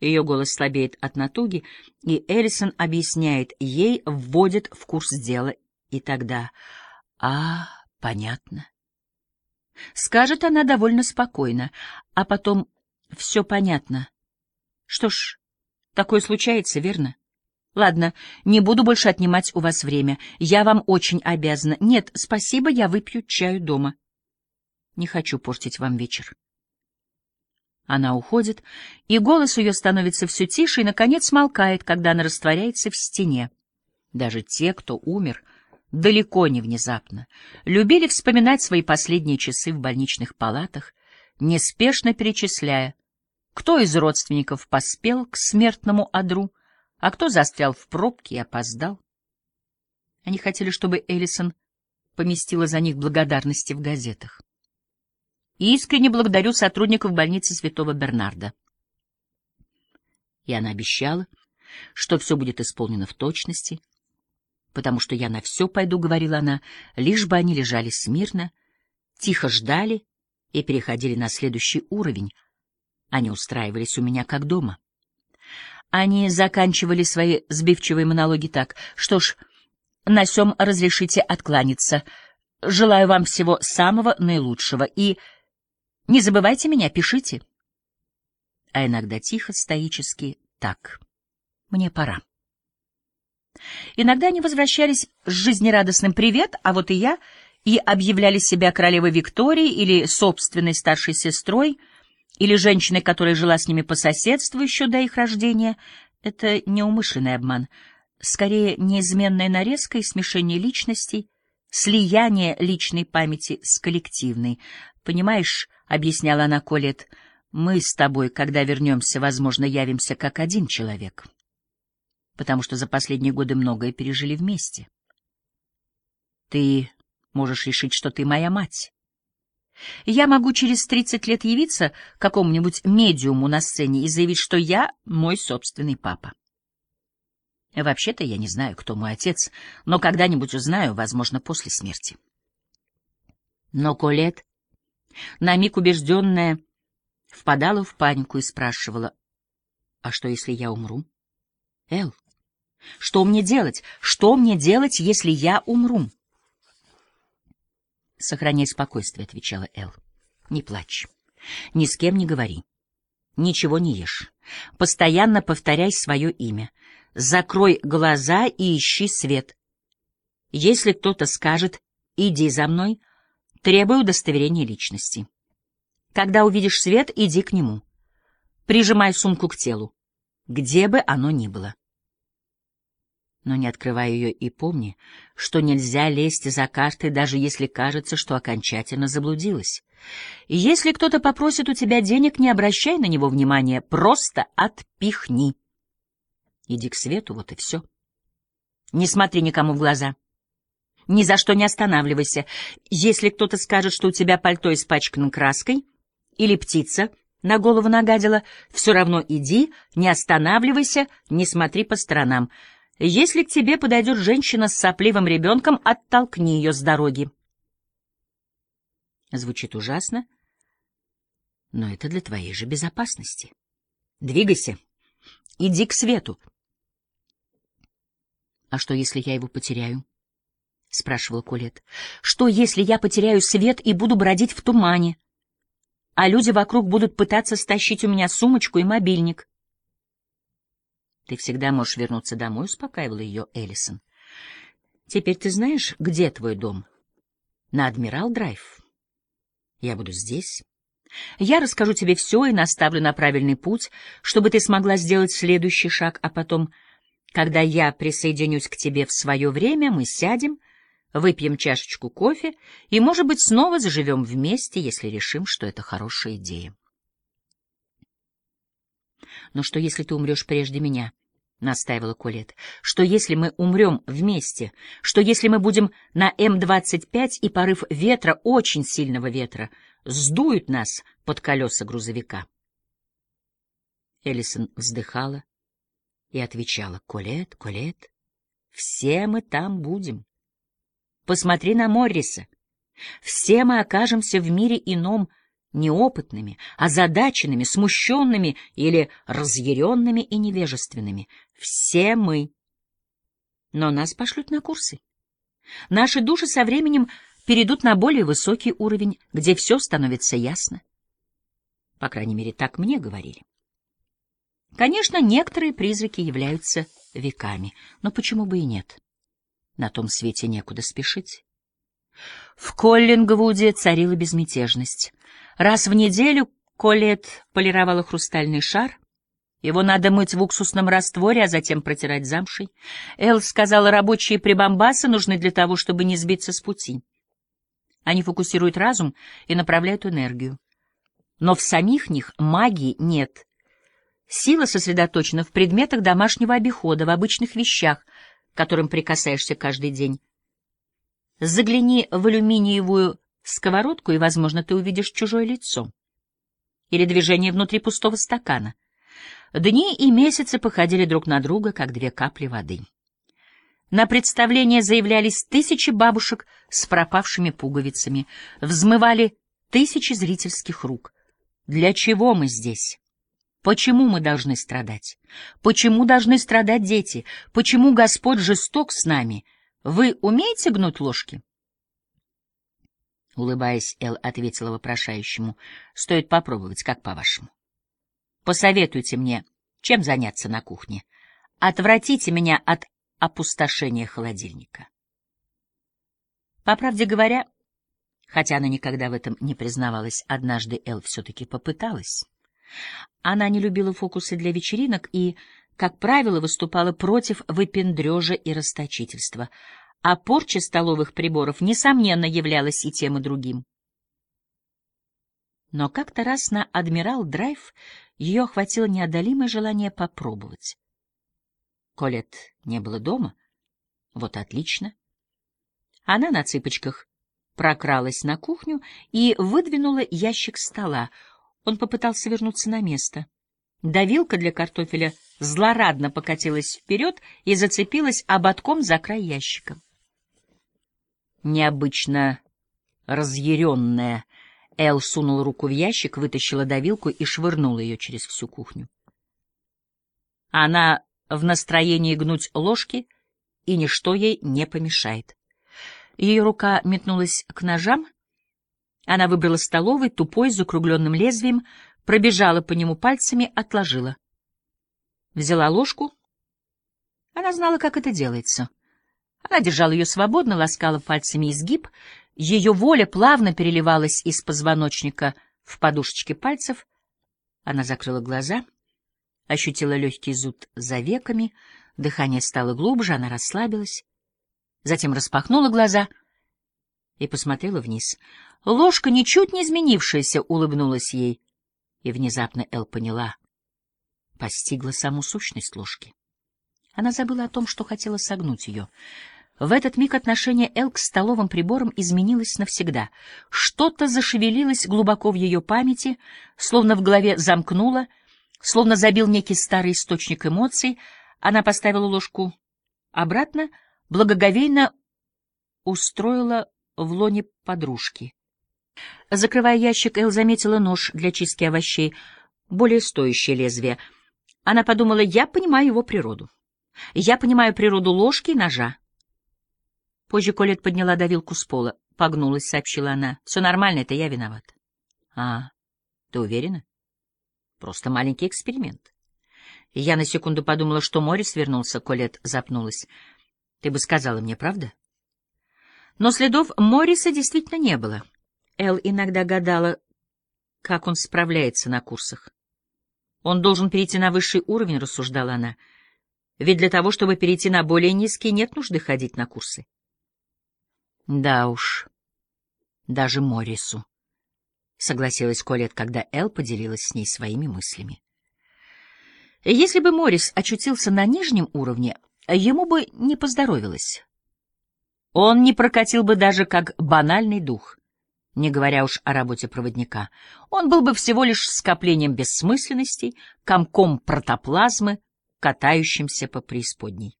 Ее голос слабеет от натуги, и Эллисон объясняет, ей вводит в курс дела, и тогда... А, понятно. Скажет она довольно спокойно, а потом все понятно. Что ж, такое случается, верно? Ладно, не буду больше отнимать у вас время. Я вам очень обязана. Нет, спасибо, я выпью чаю дома. Не хочу портить вам вечер. Она уходит, и голос ее становится все тише и, наконец, смолкает, когда она растворяется в стене. Даже те, кто умер, далеко не внезапно, любили вспоминать свои последние часы в больничных палатах, неспешно перечисляя, кто из родственников поспел к смертному одру, а кто застрял в пробке и опоздал. Они хотели, чтобы Эллисон поместила за них благодарности в газетах. Искренне благодарю сотрудников больницы Святого Бернарда. И она обещала, что все будет исполнено в точности, потому что я на все пойду, — говорила она, — лишь бы они лежали смирно, тихо ждали и переходили на следующий уровень. Они устраивались у меня как дома. Они заканчивали свои сбивчивые монологи так. Что ж, на сём разрешите откланяться. Желаю вам всего самого наилучшего и... Не забывайте меня, пишите. А иногда тихо, стоически, так. Мне пора. Иногда они возвращались с жизнерадостным «привет», а вот и я, и объявляли себя королевой Викторией или собственной старшей сестрой, или женщиной, которая жила с ними по соседству еще до их рождения. Это неумышленный обман. Скорее, неизменная нарезка и смешение личностей, слияние личной памяти с коллективной. Понимаешь, — объясняла она Колет, — мы с тобой, когда вернемся, возможно, явимся как один человек, потому что за последние годы многое пережили вместе. Ты можешь решить, что ты моя мать. Я могу через тридцать лет явиться какому-нибудь медиуму на сцене и заявить, что я мой собственный папа. Вообще-то я не знаю, кто мой отец, но когда-нибудь узнаю, возможно, после смерти. Но Колет на миг убежденная, впадала в панику и спрашивала, «А что, если я умру?» «Эл, что мне делать? Что мне делать, если я умру?» «Сохраняй спокойствие», — отвечала Эл. «Не плачь. Ни с кем не говори. Ничего не ешь. Постоянно повторяй свое имя. Закрой глаза и ищи свет. Если кто-то скажет «иди за мной», Требую удостоверения личности. Когда увидишь свет, иди к нему. Прижимай сумку к телу, где бы оно ни было. Но не открывай ее и помни, что нельзя лезть за картой, даже если кажется, что окончательно заблудилась. Если кто-то попросит у тебя денег, не обращай на него внимания, просто отпихни. Иди к свету, вот и все. Не смотри никому в глаза. Ни за что не останавливайся. Если кто-то скажет, что у тебя пальто испачкано краской или птица на голову нагадила, все равно иди, не останавливайся, не смотри по сторонам. Если к тебе подойдет женщина с сопливым ребенком, оттолкни ее с дороги. Звучит ужасно, но это для твоей же безопасности. Двигайся, иди к свету. А что, если я его потеряю? — спрашивал Кулет. — Что, если я потеряю свет и буду бродить в тумане, а люди вокруг будут пытаться стащить у меня сумочку и мобильник? — Ты всегда можешь вернуться домой, — успокаивала ее Эллисон. — Теперь ты знаешь, где твой дом? — На Адмирал-драйв. Я буду здесь. Я расскажу тебе все и наставлю на правильный путь, чтобы ты смогла сделать следующий шаг, а потом, когда я присоединюсь к тебе в свое время, мы сядем — выпьем чашечку кофе и, может быть, снова заживем вместе, если решим, что это хорошая идея. «Но что, если ты умрешь прежде меня?» — настаивала Колет. «Что, если мы умрем вместе? Что, если мы будем на М-25 и порыв ветра, очень сильного ветра, сдует нас под колеса грузовика?» Эллисон вздыхала и отвечала. «Колет, Колет, все мы там будем». Посмотри на Морриса. Все мы окажемся в мире ином, неопытными, озадаченными, смущенными или разъяренными и невежественными. Все мы. Но нас пошлют на курсы. Наши души со временем перейдут на более высокий уровень, где все становится ясно. По крайней мере, так мне говорили. Конечно, некоторые призраки являются веками, но почему бы и нет? На том свете некуда спешить. В Коллингвуде царила безмятежность. Раз в неделю Коллет полировала хрустальный шар. Его надо мыть в уксусном растворе, а затем протирать замшей. Эл сказала, рабочие прибамбасы нужны для того, чтобы не сбиться с пути. Они фокусируют разум и направляют энергию. Но в самих них магии нет. Сила сосредоточена в предметах домашнего обихода, в обычных вещах, которым прикасаешься каждый день. Загляни в алюминиевую сковородку, и, возможно, ты увидишь чужое лицо. Или движение внутри пустого стакана. Дни и месяцы походили друг на друга, как две капли воды. На представление заявлялись тысячи бабушек с пропавшими пуговицами, взмывали тысячи зрительских рук. Для чего мы здесь? Почему мы должны страдать? Почему должны страдать дети? Почему Господь жесток с нами? Вы умеете гнуть ложки? Улыбаясь, Эл ответила вопрошающему. — Стоит попробовать, как по-вашему. — Посоветуйте мне, чем заняться на кухне. Отвратите меня от опустошения холодильника. По правде говоря, хотя она никогда в этом не признавалась, однажды Эл все-таки попыталась. Она не любила фокусы для вечеринок и, как правило, выступала против выпендрежа и расточительства — а порча столовых приборов, несомненно, являлась и тем, и другим. Но как-то раз на Адмирал Драйв ее охватило неодолимое желание попробовать. Колет не было дома. Вот отлично. Она на цыпочках прокралась на кухню и выдвинула ящик стола. Он попытался вернуться на место. Давилка для картофеля злорадно покатилась вперед и зацепилась ободком за край ящика необычно разъяренная. Эл сунул руку в ящик, вытащила давилку и швырнула ее через всю кухню. Она в настроении гнуть ложки, и ничто ей не помешает. Ее рука метнулась к ножам. Она выбрала столовый, тупой, с закругленным лезвием, пробежала по нему пальцами, отложила. Взяла ложку. Она знала, как это делается. Она держала ее свободно, ласкала пальцами изгиб. Ее воля плавно переливалась из позвоночника в подушечки пальцев. Она закрыла глаза, ощутила легкий зуд за веками, дыхание стало глубже, она расслабилась. Затем распахнула глаза и посмотрела вниз. Ложка, ничуть не изменившаяся, улыбнулась ей. И внезапно Эл поняла, постигла саму сущность ложки. Она забыла о том, что хотела согнуть ее. В этот миг отношение Эл к столовым приборам изменилось навсегда. Что-то зашевелилось глубоко в ее памяти, словно в голове замкнуло, словно забил некий старый источник эмоций. Она поставила ложку обратно, благоговейно устроила в лоне подружки. Закрывая ящик, Эл заметила нож для чистки овощей, более стоящее лезвие. Она подумала, я понимаю его природу. Я понимаю природу ложки и ножа. Позже Колет подняла давилку с пола. Погнулась, сообщила она. Все нормально, это я виноват. А, ты уверена? Просто маленький эксперимент. Я на секунду подумала, что Морис вернулся, Колет запнулась. Ты бы сказала мне, правда? Но следов Морриса действительно не было. Эл иногда гадала, как он справляется на курсах. Он должен перейти на высший уровень, рассуждала она. Ведь для того, чтобы перейти на более низкий, нет нужды ходить на курсы. Да уж, даже Моррису, — согласилась Колет, когда Эл поделилась с ней своими мыслями. Если бы Моррис очутился на нижнем уровне, ему бы не поздоровилось. Он не прокатил бы даже как банальный дух, не говоря уж о работе проводника. Он был бы всего лишь скоплением бессмысленностей, комком протоплазмы, катающимся по преисподней.